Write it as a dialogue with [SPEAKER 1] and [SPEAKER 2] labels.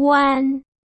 [SPEAKER 1] One.